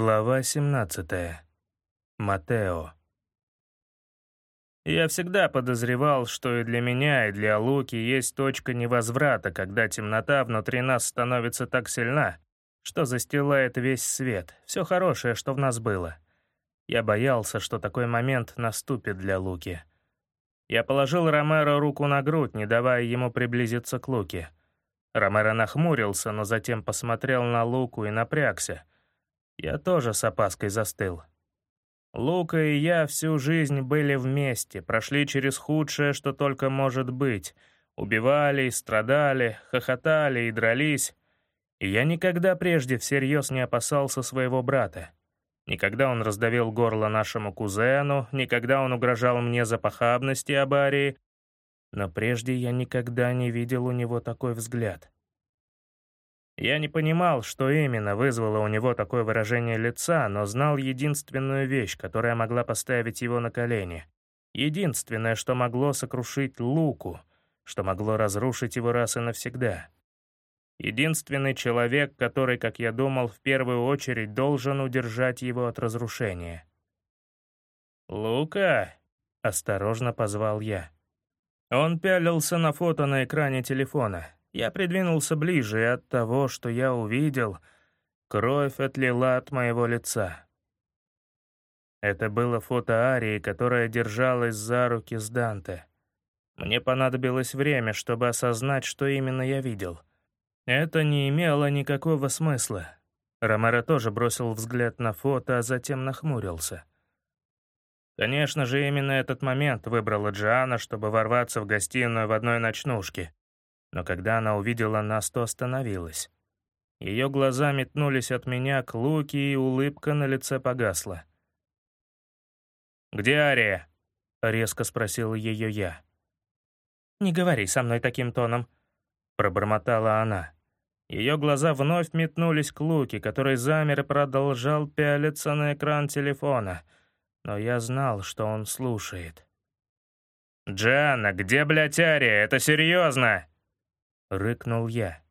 Глава 17. Матео. Я всегда подозревал, что и для меня, и для Луки есть точка невозврата, когда темнота внутри нас становится так сильна, что застилает весь свет, все хорошее, что в нас было. Я боялся, что такой момент наступит для Луки. Я положил Ромеро руку на грудь, не давая ему приблизиться к Луке. Ромеро нахмурился, но затем посмотрел на Луку и напрягся — я тоже с опаской застыл. Лука и я всю жизнь были вместе, прошли через худшее, что только может быть. Убивали, страдали, хохотали и дрались. И я никогда прежде всерьез не опасался своего брата. Никогда он раздавил горло нашему кузену, никогда он угрожал мне за похабность и аварии, но прежде я никогда не видел у него такой взгляд. Я не понимал, что именно вызвало у него такое выражение лица, но знал единственную вещь, которая могла поставить его на колени. Единственное, что могло сокрушить Луку, что могло разрушить его раз и навсегда. Единственный человек, который, как я думал, в первую очередь должен удержать его от разрушения. «Лука!» — осторожно позвал я. Он пялился на фото на экране телефона. Я придвинулся ближе, и от того, что я увидел, кровь отлила от моего лица. Это было фото Арии, которая держалась за руки с Данте. Мне понадобилось время, чтобы осознать, что именно я видел. Это не имело никакого смысла. Ромеро тоже бросил взгляд на фото, а затем нахмурился. Конечно же, именно этот момент выбрала Джиана, чтобы ворваться в гостиную в одной ночнушке но когда она увидела нас, то остановилась. Ее глаза метнулись от меня к Луке, и улыбка на лице погасла. «Где Ария?» — резко спросил ее я. «Не говори со мной таким тоном», — пробормотала она. Ее глаза вновь метнулись к Луке, который замер и продолжал пялиться на экран телефона. Но я знал, что он слушает. «Джанна, где, блядь, Ария? Это серьезно?» — рыкнул я.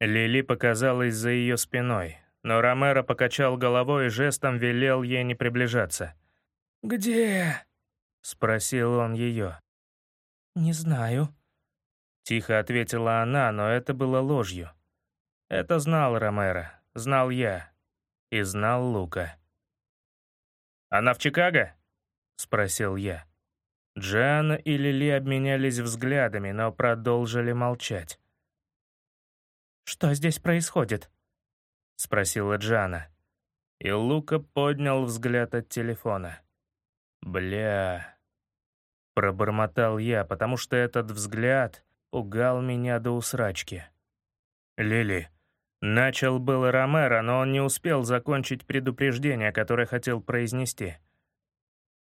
Лили показалась за ее спиной, но Ромеро покачал головой и жестом велел ей не приближаться. «Где?» — спросил он ее. «Не знаю», — тихо ответила она, но это было ложью. Это знал Ромеро, знал я и знал Лука. «Она в Чикаго?» — спросил я. Джиана и Лили обменялись взглядами, но продолжили молчать. «Что здесь происходит?» — спросила Джана. И Лука поднял взгляд от телефона. «Бля...» — пробормотал я, потому что этот взгляд пугал меня до усрачки. «Лили...» Начал было Ромеро, но он не успел закончить предупреждение, которое хотел произнести.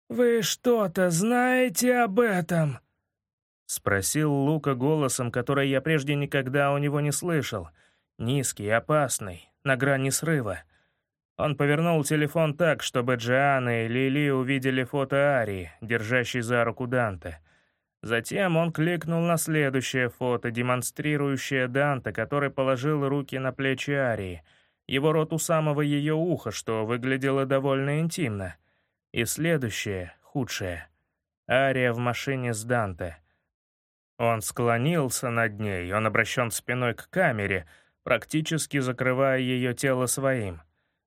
«Вы что-то знаете об этом?» — спросил Лука голосом, который я прежде никогда у него не слышал. Низкий, опасный, на грани срыва. Он повернул телефон так, чтобы Джиана и Лили увидели фото Арии, держащей за руку Данте. Затем он кликнул на следующее фото, демонстрирующее Данте, который положил руки на плечи Арии, его рот у самого ее уха, что выглядело довольно интимно — и следующее, худшее. Ария в машине с Данте. Он склонился над ней, он обращен спиной к камере, практически закрывая ее тело своим.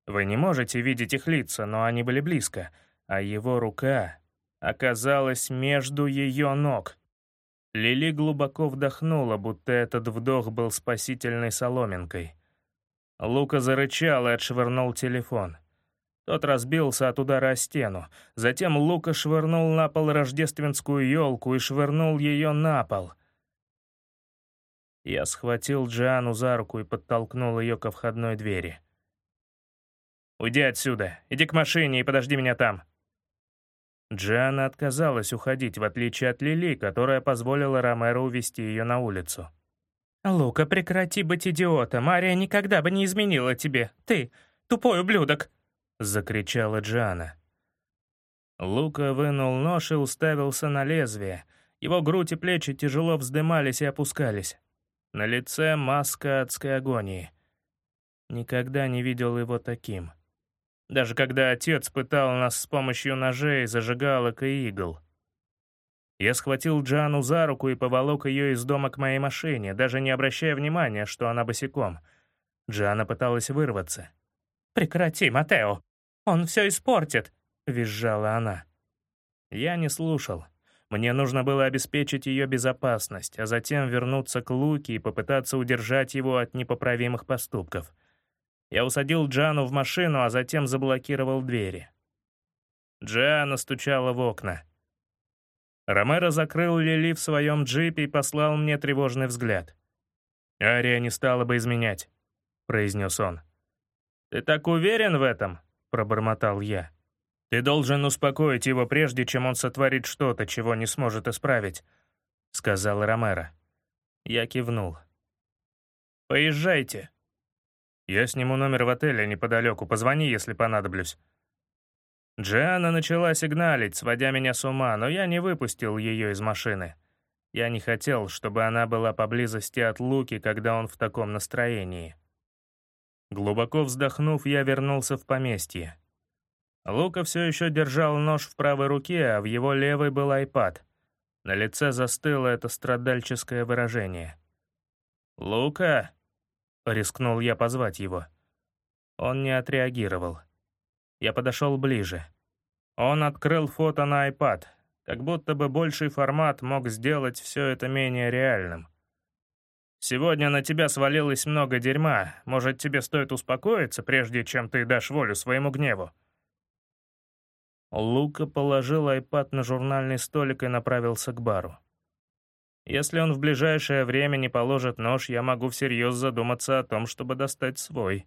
Вы не можете видеть их лица, но они были близко, а его рука оказалась между ее ног. Лили глубоко вдохнула, будто этот вдох был спасительной соломинкой. Лука зарычал и отшвырнул телефон. Тот разбился от удара о стену. Затем Лука швырнул на пол рождественскую елку и швырнул ее на пол. Я схватил Джиану за руку и подтолкнул ее ко входной двери. «Уйди отсюда, иди к машине и подожди меня там». Джиана отказалась уходить, в отличие от Лили, которая позволила Ромеро увести ее на улицу. «Лука, прекрати быть идиотом. Мария никогда бы не изменила тебе. Ты — тупой ублюдок!» Закричала Джана. Лука вынул нож и уставился на лезвие. Его грудь и плечи тяжело вздымались и опускались. На лице маска адской агонии. Никогда не видел его таким. Даже когда отец пытал нас с помощью ножей, зажигалок и игл. Я схватил Джану за руку и поволок ее из дома к моей машине, даже не обращая внимания, что она босиком. Джана пыталась вырваться. «Прекрати, Матео! Он все испортит!» — визжала она. Я не слушал. Мне нужно было обеспечить ее безопасность, а затем вернуться к Луке и попытаться удержать его от непоправимых поступков. Я усадил Джану в машину, а затем заблокировал двери. Джана стучала в окна. Ромеро закрыл Лили в своем джипе и послал мне тревожный взгляд. «Ария не стала бы изменять», — произнес он. «Ты так уверен в этом?» — пробормотал я. «Ты должен успокоить его, прежде чем он сотворит что-то, чего не сможет исправить», — сказал Ромеро. Я кивнул. «Поезжайте. Я сниму номер в отеле неподалеку, позвони, если понадоблюсь». Джиана начала сигналить, сводя меня с ума, но я не выпустил ее из машины. Я не хотел, чтобы она была поблизости от Луки, когда он в таком настроении. Глубоко вздохнув, я вернулся в поместье. Лука все еще держал нож в правой руке, а в его левой был айпад. На лице застыло это страдальческое выражение. «Лука!» — рискнул я позвать его. Он не отреагировал. Я подошел ближе. Он открыл фото на iPad, как будто бы больший формат мог сделать все это менее реальным. «Сегодня на тебя свалилось много дерьма. Может, тебе стоит успокоиться, прежде чем ты дашь волю своему гневу?» Лука положил айпад на журнальный столик и направился к бару. Если он в ближайшее время не положит нож, я могу всерьез задуматься о том, чтобы достать свой.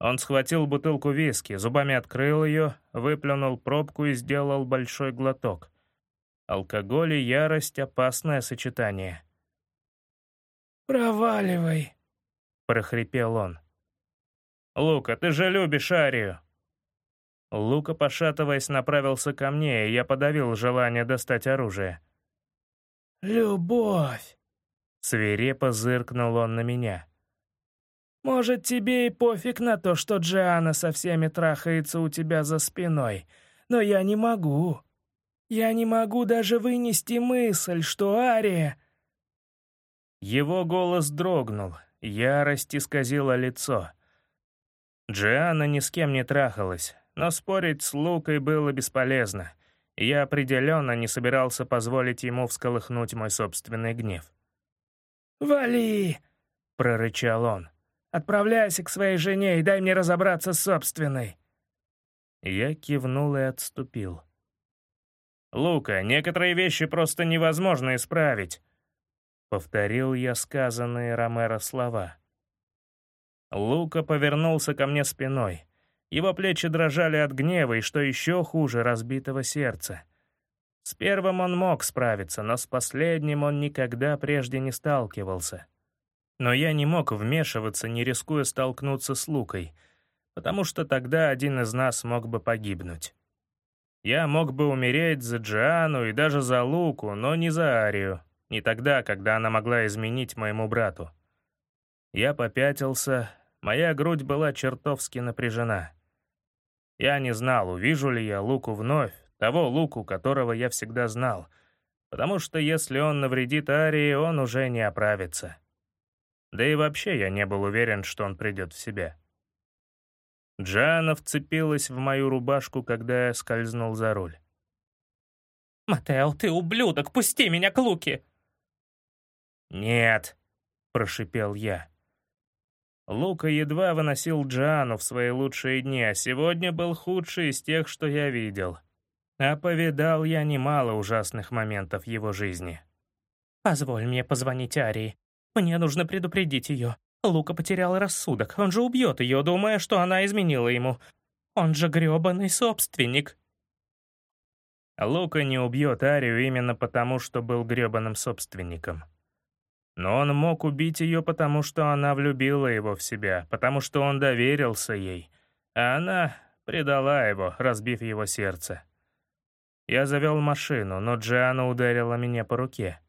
Он схватил бутылку виски, зубами открыл ее, выплюнул пробку и сделал большой глоток. Алкоголь и ярость — опасное сочетание. «Проваливай», — прохрипел он. «Лука, ты же любишь Арию!» Лука, пошатываясь, направился ко мне, и я подавил желание достать оружие. «Любовь!» — свирепо зыркнул он на меня. «Может, тебе и пофиг на то, что Джиана со всеми трахается у тебя за спиной, но я не могу. Я не могу даже вынести мысль, что Ария...» Его голос дрогнул, ярость исказила лицо. Джиана ни с кем не трахалась, но спорить с Лукой было бесполезно, я определенно не собирался позволить ему всколыхнуть мой собственный гнев. «Вали!» — прорычал он. «Отправляйся к своей жене и дай мне разобраться с собственной». Я кивнул и отступил. «Лука, некоторые вещи просто невозможно исправить», — повторил я сказанные Ромеро слова. Лука повернулся ко мне спиной — его плечи дрожали от гнева и, что еще хуже, разбитого сердца. С первым он мог справиться, но с последним он никогда прежде не сталкивался. Но я не мог вмешиваться, не рискуя столкнуться с Лукой, потому что тогда один из нас мог бы погибнуть. Я мог бы умереть за Джиану и даже за Луку, но не за Арию, не тогда, когда она могла изменить моему брату. Я попятился, моя грудь была чертовски напряжена. Я не знал, увижу ли я Луку вновь, того Луку, которого я всегда знал, потому что если он навредит Арии, он уже не оправится. Да и вообще я не был уверен, что он придет в себя. Джана вцепилась в мою рубашку, когда я скользнул за руль. «Матео, ты ублюдок, пусти меня к Луке!» «Нет», — прошипел я. Лука едва выносил Джану в свои лучшие дни, а сегодня был худший из тех, что я видел. А повидал я немало ужасных моментов его жизни. «Позволь мне позвонить Арии. Мне нужно предупредить ее. Лука потерял рассудок. Он же убьет ее, думая, что она изменила ему. Он же грёбаный собственник». Лука не убьет Арию именно потому, что был грёбаным собственником. Но он мог убить ее, потому что она влюбила его в себя, потому что он доверился ей, а она предала его, разбив его сердце. Я завел машину, но Джиана ударила меня по руке.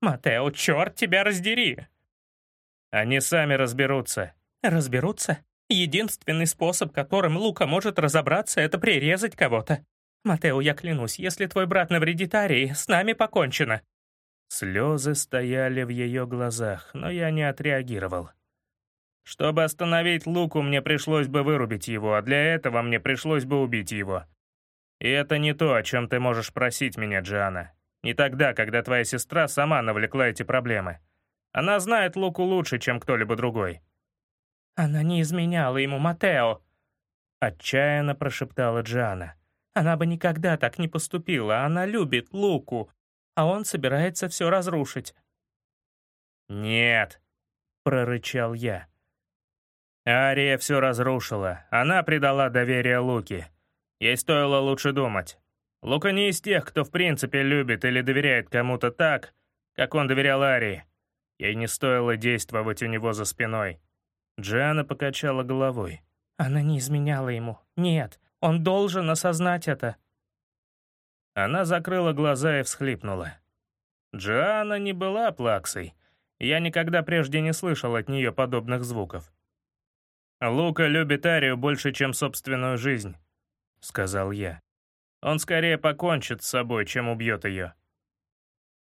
«Матео, черт тебя раздери!» «Они сами разберутся». «Разберутся? Единственный способ, которым Лука может разобраться, это прирезать кого-то. Матео, я клянусь, если твой брат навредит Арии, с нами покончено». Слезы стояли в ее глазах, но я не отреагировал. Чтобы остановить Луку, мне пришлось бы вырубить его, а для этого мне пришлось бы убить его. И это не то, о чем ты можешь просить меня, Джиана. Не тогда, когда твоя сестра сама навлекла эти проблемы. Она знает Луку лучше, чем кто-либо другой. «Она не изменяла ему, Матео!» Отчаянно прошептала Джиана. «Она бы никогда так не поступила. Она любит Луку, а он собирается все разрушить». «Нет», — прорычал я. Ария все разрушила. Она предала доверие Луки. Ей стоило лучше думать. Лука не из тех, кто в принципе любит или доверяет кому-то так, как он доверял Арии. Ей не стоило действовать у него за спиной. Джиана покачала головой. Она не изменяла ему. Нет, он должен осознать это. Она закрыла глаза и всхлипнула. Джиана не была плаксой. Я никогда прежде не слышал от нее подобных звуков. «Лука любит Арию больше, чем собственную жизнь», — сказал я. «Он скорее покончит с собой, чем убьет ее».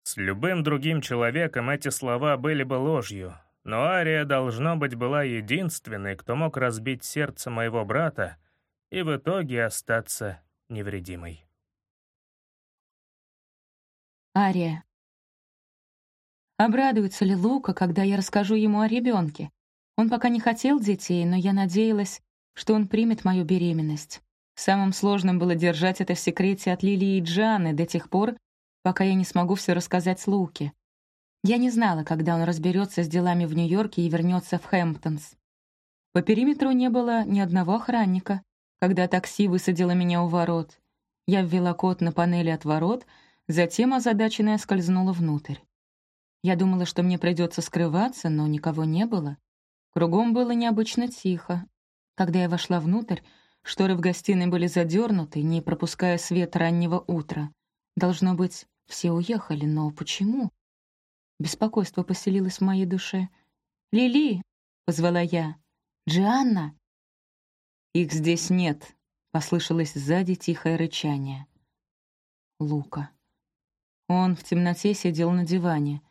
С любым другим человеком эти слова были бы ложью, но Ария, должно быть, была единственной, кто мог разбить сердце моего брата и в итоге остаться невредимой. Ария. Обрадуется ли Лука, когда я расскажу ему о ребенке? Он пока не хотел детей, но я надеялась, что он примет мою беременность. Самым сложным было держать это в секрете от Лилии и Джаны до тех пор, пока я не смогу все рассказать Луке. Я не знала, когда он разберется с делами в Нью-Йорке и вернется в Хэмптонс. По периметру не было ни одного охранника, когда такси высадило меня у ворот. Я ввела код на панели от ворот, затем озадаченная скользнула внутрь. Я думала, что мне придется скрываться, но никого не было. Кругом было необычно тихо. Когда я вошла внутрь, шторы в гостиной были задернуты, не пропуская свет раннего утра. Должно быть, все уехали, но почему? Беспокойство поселилось в моей душе. «Лили!» — позвала я. «Джианна!» «Их здесь нет», — послышалось сзади тихое рычание. Лука. Он в темноте сидел на диване.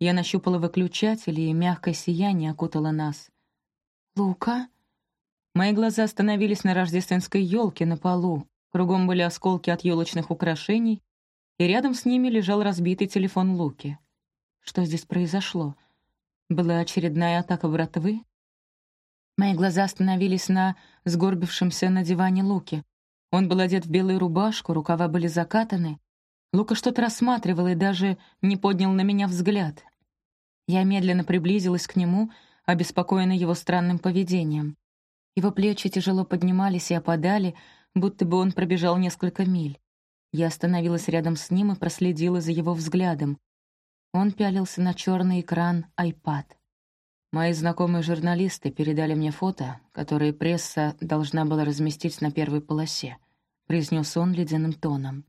Я нащупала выключатель, и мягкое сияние окутало нас. «Лука?» Мои глаза остановились на рождественской елке на полу. Кругом были осколки от елочных украшений, и рядом с ними лежал разбитый телефон Луки. Что здесь произошло? Была очередная атака братвы? Мои глаза остановились на сгорбившемся на диване Луке. Он был одет в белую рубашку, рукава были закатаны. Лука что-то рассматривал и даже не поднял на меня взгляд. Я медленно приблизилась к нему, обеспокоенная его странным поведением. Его плечи тяжело поднимались и опадали, будто бы он пробежал несколько миль. Я остановилась рядом с ним и проследила за его взглядом. Он пялился на черный экран iPad. Мои знакомые журналисты передали мне фото, которое пресса должна была разместить на первой полосе, произнес он ледяным тоном.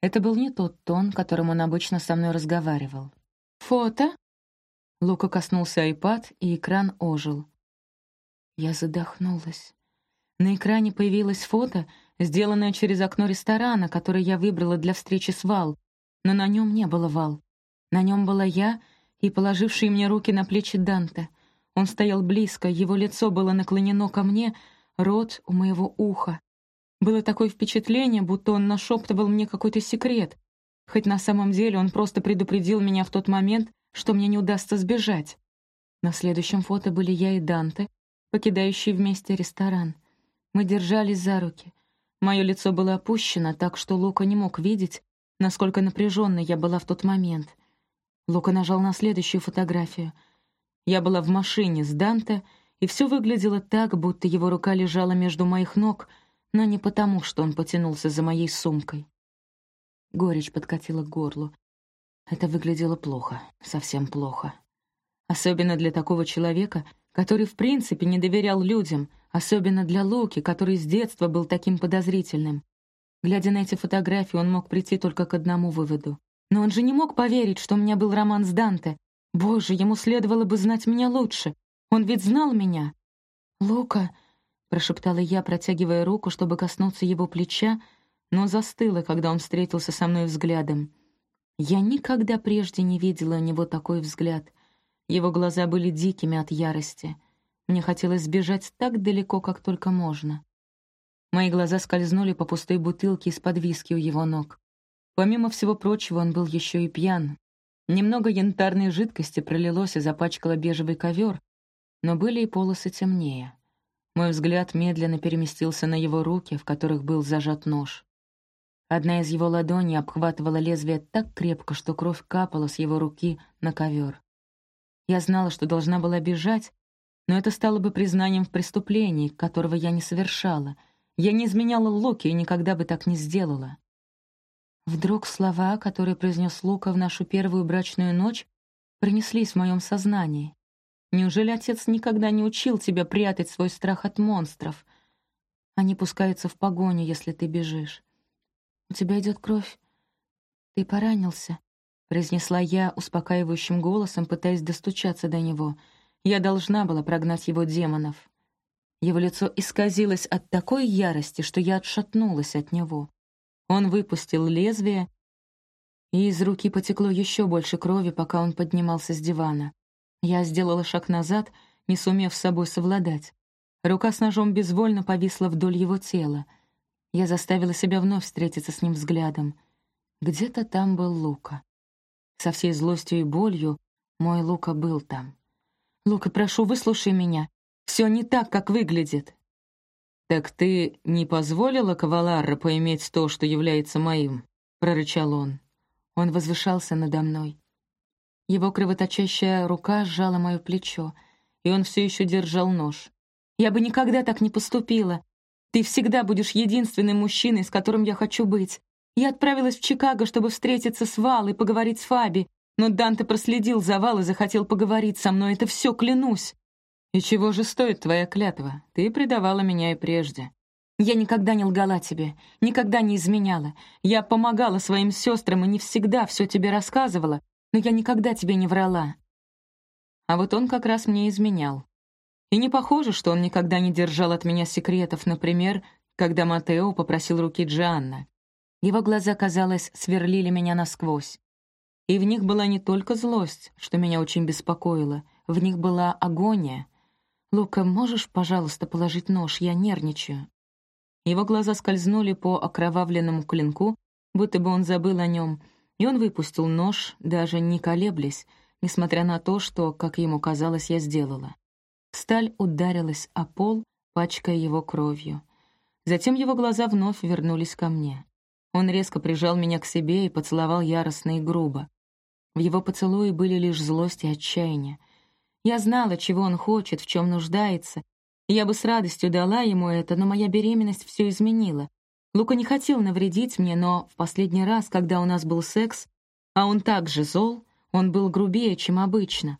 Это был не тот тон, которым он обычно со мной разговаривал. «Фото?» Лука коснулся айпад, и экран ожил. Я задохнулась. На экране появилось фото, сделанное через окно ресторана, который я выбрала для встречи с Вал, но на нем не было Вал. На нем была я и положивший мне руки на плечи Данте. Он стоял близко, его лицо было наклонено ко мне, рот у моего уха. Было такое впечатление, будто он нашептывал мне какой-то секрет, хоть на самом деле он просто предупредил меня в тот момент, что мне не удастся сбежать. На следующем фото были я и Данте, покидающие вместе ресторан. Мы держались за руки. Мое лицо было опущено, так что Лука не мог видеть, насколько напряженной я была в тот момент. Лука нажал на следующую фотографию. Я была в машине с Данте, и все выглядело так, будто его рука лежала между моих ног, но не потому, что он потянулся за моей сумкой. Горечь подкатила к горлу. Это выглядело плохо, совсем плохо. Особенно для такого человека, который в принципе не доверял людям, особенно для Луки, который с детства был таким подозрительным. Глядя на эти фотографии, он мог прийти только к одному выводу. Но он же не мог поверить, что у меня был роман с Данте. Боже, ему следовало бы знать меня лучше. Он ведь знал меня. «Лука», — прошептала я, протягивая руку, чтобы коснуться его плеча, но застыла, когда он встретился со мной взглядом. Я никогда прежде не видела у него такой взгляд. Его глаза были дикими от ярости. Мне хотелось сбежать так далеко, как только можно. Мои глаза скользнули по пустой бутылке из-под виски у его ног. Помимо всего прочего, он был еще и пьян. Немного янтарной жидкости пролилось и запачкало бежевый ковер, но были и полосы темнее. Мой взгляд медленно переместился на его руки, в которых был зажат нож. Одна из его ладоней обхватывала лезвие так крепко, что кровь капала с его руки на ковер. Я знала, что должна была бежать, но это стало бы признанием в преступлении, которого я не совершала. Я не изменяла Луки и никогда бы так не сделала. Вдруг слова, которые произнес Лука в нашу первую брачную ночь, принеслись в моем сознании. Неужели отец никогда не учил тебя прятать свой страх от монстров? Они пускаются в погоню, если ты бежишь. «У тебя идет кровь. Ты поранился», — произнесла я успокаивающим голосом, пытаясь достучаться до него. Я должна была прогнать его демонов. Его лицо исказилось от такой ярости, что я отшатнулась от него. Он выпустил лезвие, и из руки потекло еще больше крови, пока он поднимался с дивана. Я сделала шаг назад, не сумев с собой совладать. Рука с ножом безвольно повисла вдоль его тела — я заставила себя вновь встретиться с ним взглядом. Где-то там был Лука. Со всей злостью и болью мой Лука был там. «Лука, прошу, выслушай меня. Все не так, как выглядит». «Так ты не позволила Каваларра поиметь то, что является моим?» — прорычал он. Он возвышался надо мной. Его кровоточащая рука сжала мое плечо, и он все еще держал нож. «Я бы никогда так не поступила. Ты всегда будешь единственным мужчиной, с которым я хочу быть. Я отправилась в Чикаго, чтобы встретиться с Вал и поговорить с Фаби, но Данте проследил за Вал и захотел поговорить со мной. Это все, клянусь. И чего же стоит твоя клятва? Ты предавала меня и прежде. Я никогда не лгала тебе, никогда не изменяла. Я помогала своим сестрам и не всегда все тебе рассказывала, но я никогда тебе не врала. А вот он как раз мне изменял. И не похоже, что он никогда не держал от меня секретов, например, когда Матео попросил руки Джианна. Его глаза, казалось, сверлили меня насквозь. И в них была не только злость, что меня очень беспокоило, в них была агония. «Лука, можешь, пожалуйста, положить нож? Я нервничаю». Его глаза скользнули по окровавленному клинку, будто бы он забыл о нем, и он выпустил нож, даже не колеблясь, несмотря на то, что, как ему казалось, я сделала. Сталь ударилась о пол, пачкая его кровью. Затем его глаза вновь вернулись ко мне. Он резко прижал меня к себе и поцеловал яростно и грубо. В его поцелуе были лишь злость и отчаяние. Я знала, чего он хочет, в чем нуждается. Я бы с радостью дала ему это, но моя беременность все изменила. Лука не хотел навредить мне, но в последний раз, когда у нас был секс, а он так же зол, он был грубее, чем обычно.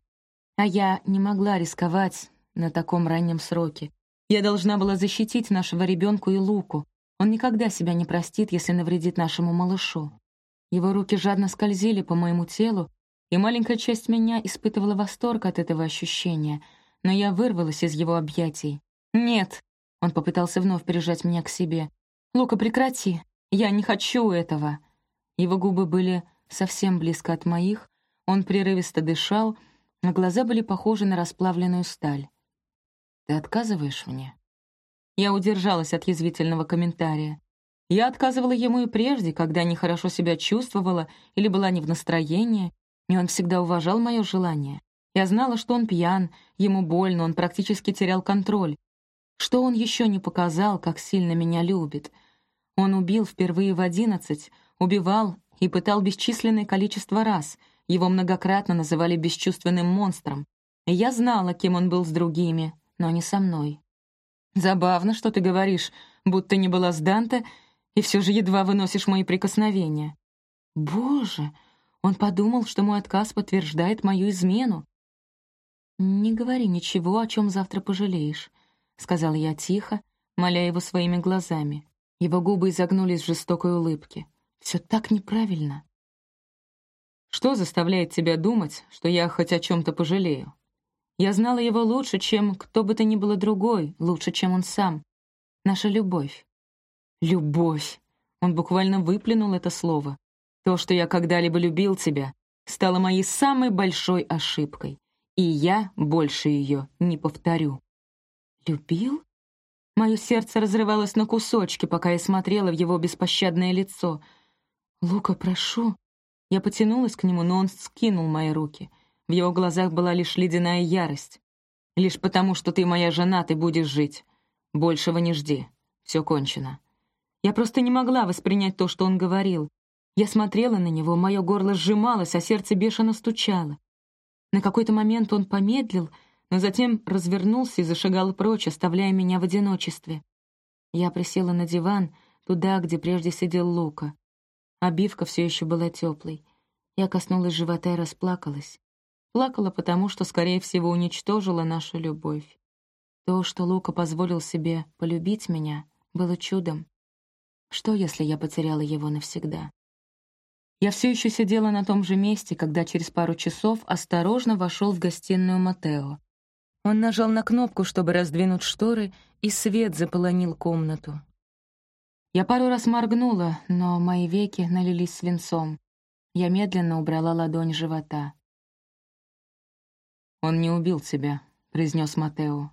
А я не могла рисковать, на таком раннем сроке. Я должна была защитить нашего ребенка и Луку. Он никогда себя не простит, если навредит нашему малышу. Его руки жадно скользили по моему телу, и маленькая часть меня испытывала восторг от этого ощущения, но я вырвалась из его объятий. «Нет!» — он попытался вновь прижать меня к себе. «Лука, прекрати! Я не хочу этого!» Его губы были совсем близко от моих, он прерывисто дышал, а глаза были похожи на расплавленную сталь. Ты отказываешь мне?» Я удержалась от язвительного комментария. Я отказывала ему и прежде, когда нехорошо себя чувствовала или была не в настроении, и он всегда уважал мое желание. Я знала, что он пьян, ему больно, он практически терял контроль. Что он еще не показал, как сильно меня любит? Он убил впервые в одиннадцать, убивал и пытал бесчисленное количество раз. Его многократно называли бесчувственным монстром. Я знала, кем он был с другими, но не со мной. Забавно, что ты говоришь, будто не была с Данте, и все же едва выносишь мои прикосновения. Боже, он подумал, что мой отказ подтверждает мою измену. «Не говори ничего, о чем завтра пожалеешь», — сказала я тихо, моля его своими глазами. Его губы изогнулись в жестокой улыбке. «Все так неправильно». «Что заставляет тебя думать, что я хоть о чем-то пожалею?» Я знала его лучше, чем кто бы то ни было другой, лучше, чем он сам. Наша любовь. Любовь. Он буквально выплюнул это слово. То, что я когда-либо любил тебя, стало моей самой большой ошибкой, и я больше ее не повторю. Любил? Мое сердце разрывалось на кусочки, пока я смотрела в его беспощадное лицо. «Лука, прошу». Я потянулась к нему, но он скинул мои руки. В его глазах была лишь ледяная ярость. «Лишь потому, что ты моя жена, ты будешь жить. Большего не жди. Все кончено». Я просто не могла воспринять то, что он говорил. Я смотрела на него, мое горло сжималось, а сердце бешено стучало. На какой-то момент он помедлил — но затем развернулся и зашагал прочь, оставляя меня в одиночестве. Я присела на диван, туда, где прежде сидел Лука. Обивка все еще была теплой. Я коснулась живота и расплакалась. Плакала потому, что, скорее всего, уничтожила нашу любовь. То, что Лука позволил себе полюбить меня, было чудом. Что, если я потеряла его навсегда? Я все еще сидела на том же месте, когда через пару часов осторожно вошел в гостиную Матео. Он нажал на кнопку, чтобы раздвинуть шторы, и свет заполонил комнату. Я пару раз моргнула, но мои веки налились свинцом. Я медленно убрала ладонь живота. «Он не убил тебя», — произнес Матео.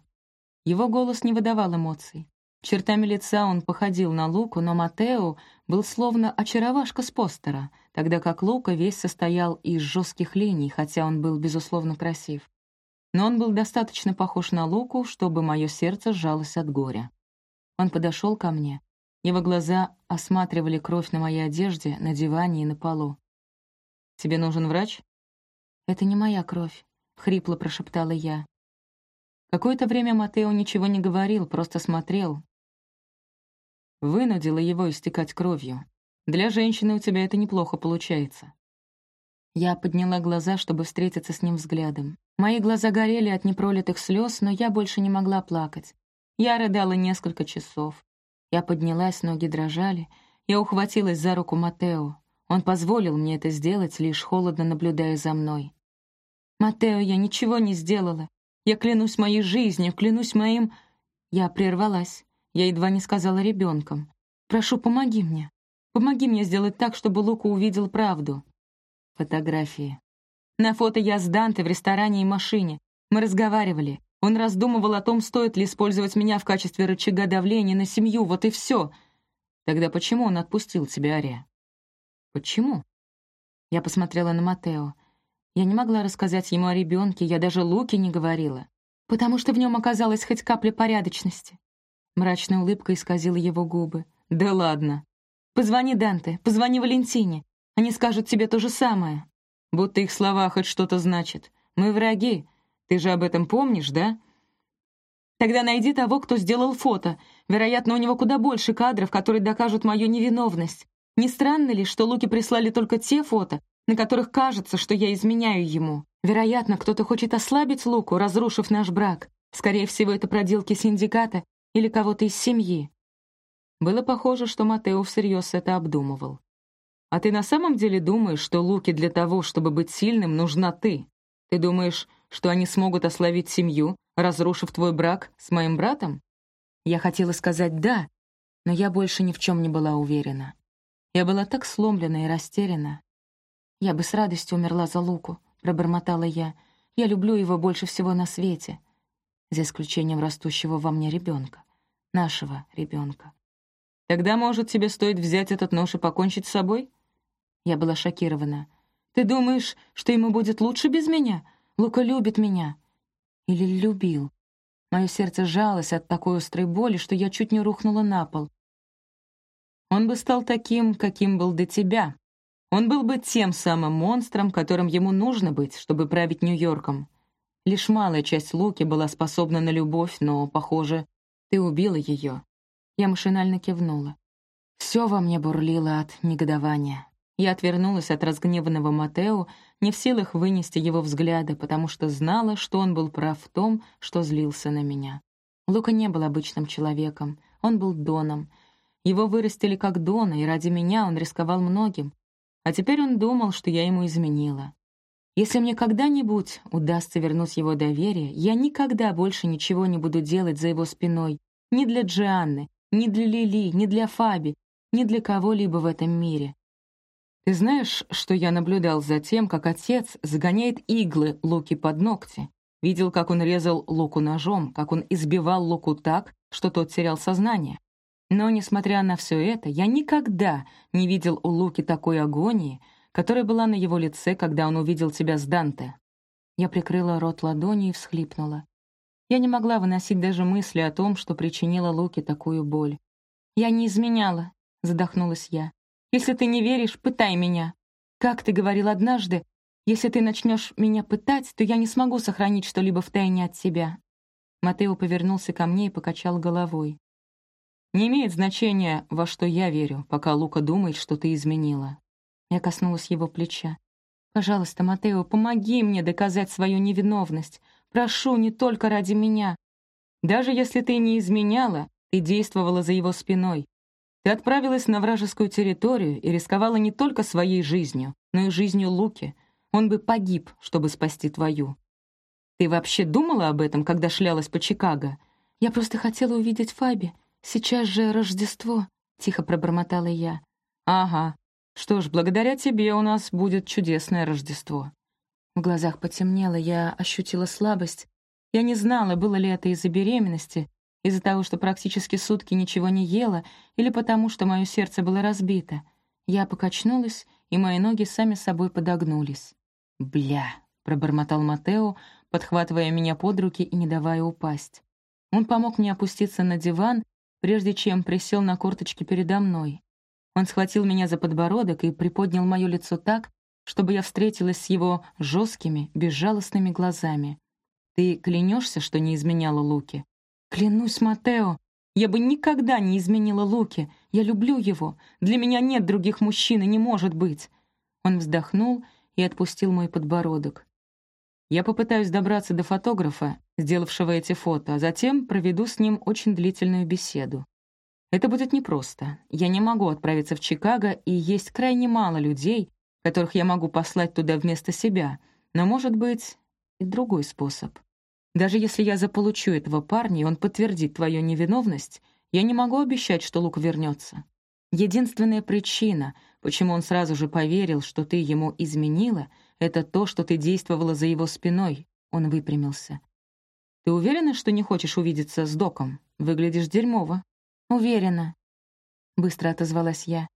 Его голос не выдавал эмоций. Чертами лица он походил на Луку, но Матео был словно очаровашка с постера, тогда как Лука весь состоял из жестких линий, хотя он был, безусловно, красив но он был достаточно похож на Луку, чтобы мое сердце сжалось от горя. Он подошел ко мне. Его глаза осматривали кровь на моей одежде, на диване и на полу. «Тебе нужен врач?» «Это не моя кровь», — хрипло прошептала я. Какое-то время Матео ничего не говорил, просто смотрел. Вынудила его истекать кровью. Для женщины у тебя это неплохо получается. Я подняла глаза, чтобы встретиться с ним взглядом. Мои глаза горели от непролитых слез, но я больше не могла плакать. Я рыдала несколько часов. Я поднялась, ноги дрожали. Я ухватилась за руку Матео. Он позволил мне это сделать, лишь холодно наблюдая за мной. «Матео, я ничего не сделала. Я клянусь моей жизнью, клянусь моим...» Я прервалась. Я едва не сказала ребенком. «Прошу, помоги мне. Помоги мне сделать так, чтобы Лука увидел правду». Фотографии. На фото я с Данте в ресторане и машине. Мы разговаривали. Он раздумывал о том, стоит ли использовать меня в качестве рычага давления на семью, вот и все. Тогда почему он отпустил тебя, Ария? Почему? Я посмотрела на Матео. Я не могла рассказать ему о ребенке, я даже Луке не говорила. Потому что в нем оказалась хоть капля порядочности. Мрачная улыбка исказила его губы. «Да ладно. Позвони Данте, позвони Валентине. Они скажут тебе то же самое. Будто их слова хоть что-то значат. Мы враги. Ты же об этом помнишь, да? Тогда найди того, кто сделал фото. Вероятно, у него куда больше кадров, которые докажут мою невиновность. Не странно ли, что Луки прислали только те фото, на которых кажется, что я изменяю ему? Вероятно, кто-то хочет ослабить Луку, разрушив наш брак. Скорее всего, это проделки синдиката или кого-то из семьи. Было похоже, что Матео всерьез это обдумывал. А ты на самом деле думаешь, что Луки для того, чтобы быть сильным, нужна ты? Ты думаешь, что они смогут ословить семью, разрушив твой брак с моим братом? Я хотела сказать «да», но я больше ни в чем не была уверена. Я была так сломлена и растеряна. «Я бы с радостью умерла за Луку», — пробормотала я. «Я люблю его больше всего на свете, за исключением растущего во мне ребенка, нашего ребенка. Тогда, может, тебе стоит взять этот нож и покончить с собой?» Я была шокирована. «Ты думаешь, что ему будет лучше без меня? Лука любит меня». Или любил. Мое сердце сжалось от такой острой боли, что я чуть не рухнула на пол. Он бы стал таким, каким был до тебя. Он был бы тем самым монстром, которым ему нужно быть, чтобы править Нью-Йорком. Лишь малая часть Луки была способна на любовь, но, похоже, ты убила ее. Я машинально кивнула. Все во мне бурлило от негодования. Я отвернулась от разгневанного Матео, не в силах вынести его взгляда, потому что знала, что он был прав в том, что злился на меня. Лука не был обычным человеком, он был Доном. Его вырастили как Дона, и ради меня он рисковал многим. А теперь он думал, что я ему изменила. Если мне когда-нибудь удастся вернуть его доверие, я никогда больше ничего не буду делать за его спиной. Ни для Джианны, ни для Лили, ни для Фаби, ни для кого-либо в этом мире. Ты знаешь, что я наблюдал за тем, как отец загоняет иглы Луки под ногти? Видел, как он резал Луку ножом, как он избивал Луку так, что тот терял сознание. Но, несмотря на все это, я никогда не видел у Луки такой агонии, которая была на его лице, когда он увидел тебя с Данте. Я прикрыла рот ладонью и всхлипнула. Я не могла выносить даже мысли о том, что причинила Луке такую боль. «Я не изменяла», — задохнулась я. «Если ты не веришь, пытай меня. Как ты говорил однажды, если ты начнешь меня пытать, то я не смогу сохранить что-либо в тайне от себя». Матео повернулся ко мне и покачал головой. «Не имеет значения, во что я верю, пока Лука думает, что ты изменила. Я коснулась его плеча. «Пожалуйста, Матео, помоги мне доказать свою невиновность. Прошу, не только ради меня. Даже если ты не изменяла, ты действовала за его спиной. Ты отправилась на вражескую территорию и рисковала не только своей жизнью, но и жизнью Луки. Он бы погиб, чтобы спасти твою. Ты вообще думала об этом, когда шлялась по Чикаго? Я просто хотела увидеть Фаби. Сейчас же Рождество, — тихо пробормотала я. Ага, что ж, благодаря тебе у нас будет чудесное Рождество». В глазах потемнело, я ощутила слабость. Я не знала, было ли это из-за беременности, из-за того, что практически сутки ничего не ела, или потому, что мое сердце было разбито. Я покачнулась, и мои ноги сами собой подогнулись. «Бля!» — пробормотал Матео, подхватывая меня под руки и не давая упасть. Он помог мне опуститься на диван, прежде чем присел на корточки передо мной. Он схватил меня за подбородок и приподнял мое лицо так, чтобы я встретилась с его жесткими, безжалостными глазами. «Ты клянешься, что не изменяла Луки?» «Клянусь, Матео, я бы никогда не изменила Луки. Я люблю его. Для меня нет других мужчин и не может быть». Он вздохнул и отпустил мой подбородок. «Я попытаюсь добраться до фотографа, сделавшего эти фото, а затем проведу с ним очень длительную беседу. Это будет непросто. Я не могу отправиться в Чикаго, и есть крайне мало людей, которых я могу послать туда вместо себя, но, может быть, и другой способ. Даже если я заполучу этого парня, и он подтвердит твою невиновность, я не могу обещать, что Лук вернется. Единственная причина, почему он сразу же поверил, что ты ему изменила, это то, что ты действовала за его спиной. Он выпрямился. «Ты уверена, что не хочешь увидеться с Доком? Выглядишь дерьмово». «Уверена», — быстро отозвалась я.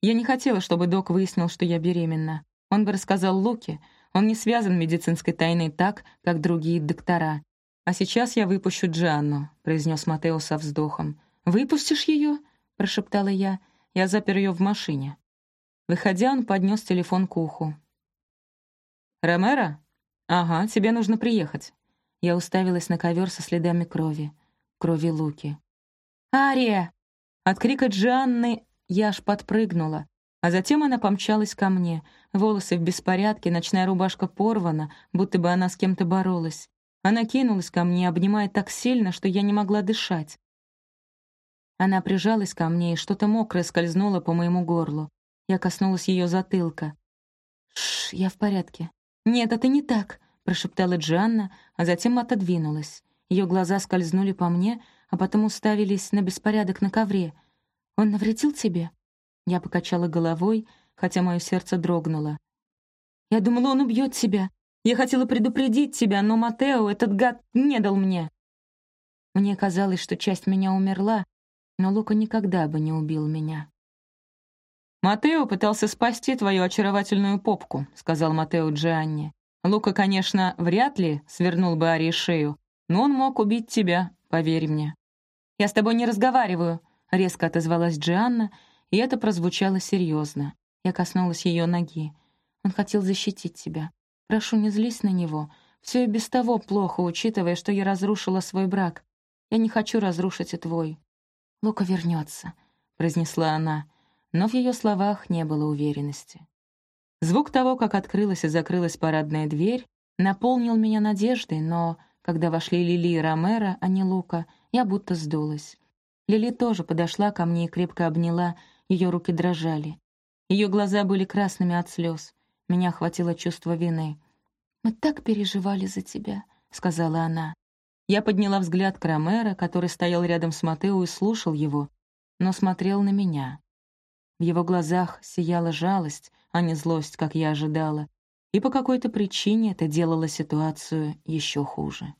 Я не хотела, чтобы док выяснил, что я беременна. Он бы рассказал Луке, он не связан медицинской тайной так, как другие доктора. «А сейчас я выпущу Джанну», — произнес Матео со вздохом. «Выпустишь ее?» — прошептала я. Я запер ее в машине. Выходя, он поднес телефон к уху. «Ромеро? Ага, тебе нужно приехать». Я уставилась на ковер со следами крови. Крови Луки. «Ария!» От крика Джанны я аж подпрыгнула, а затем она помчалась ко мне. Волосы в беспорядке, ночная рубашка порвана, будто бы она с кем-то боролась. Она кинулась ко мне, обнимая так сильно, что я не могла дышать. Она прижалась ко мне, и что-то мокрое скользнуло по моему горлу. Я коснулась ее затылка. «Шш, я в порядке». «Нет, это не так», — прошептала Джанна, а затем отодвинулась. Ее глаза скользнули по мне, а потом уставились на беспорядок на ковре. «Он навредил тебе?» Я покачала головой, хотя мое сердце дрогнуло. «Я думала, он убьет тебя. Я хотела предупредить тебя, но Матео, этот гад, не дал мне». Мне казалось, что часть меня умерла, но Лука никогда бы не убил меня. «Матео пытался спасти твою очаровательную попку», — сказал Матео Джианни. «Лука, конечно, вряд ли свернул бы Арии шею, но он мог убить тебя, поверь мне». «Я с тобой не разговариваю», — резко отозвалась Джианна, и это прозвучало серьезно. Я коснулась ее ноги. «Он хотел защитить тебя. Прошу, не злись на него. Все и без того плохо, учитывая, что я разрушила свой брак. Я не хочу разрушить и твой». «Лука вернется», — произнесла она, но в ее словах не было уверенности. Звук того, как открылась и закрылась парадная дверь, наполнил меня надеждой, но, когда вошли Лили и Ромеро, а не Лука, я будто сдулась. Лили тоже подошла ко мне и крепко обняла, ее руки дрожали. Ее глаза были красными от слез. Меня охватило чувство вины. «Мы так переживали за тебя», — сказала она. Я подняла взгляд к Ромеро, который стоял рядом с Матео и слушал его, но смотрел на меня. В его глазах сияла жалость, а не злость, как я ожидала, и по какой-то причине это делало ситуацию еще хуже.